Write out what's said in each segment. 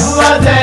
who are.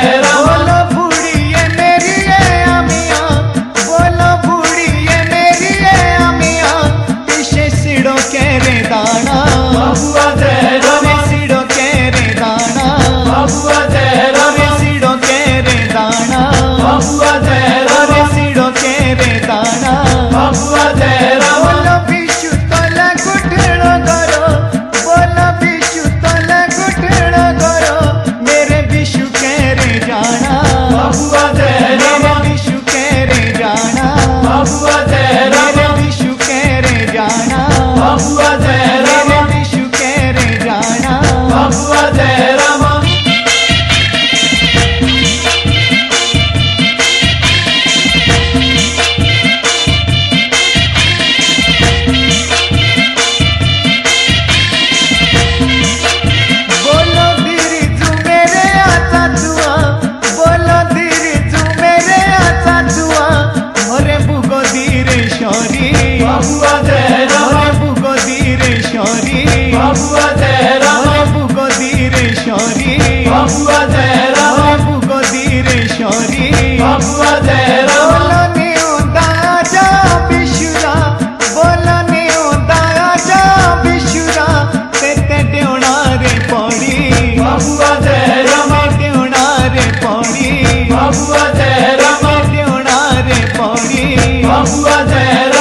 Vamos fazer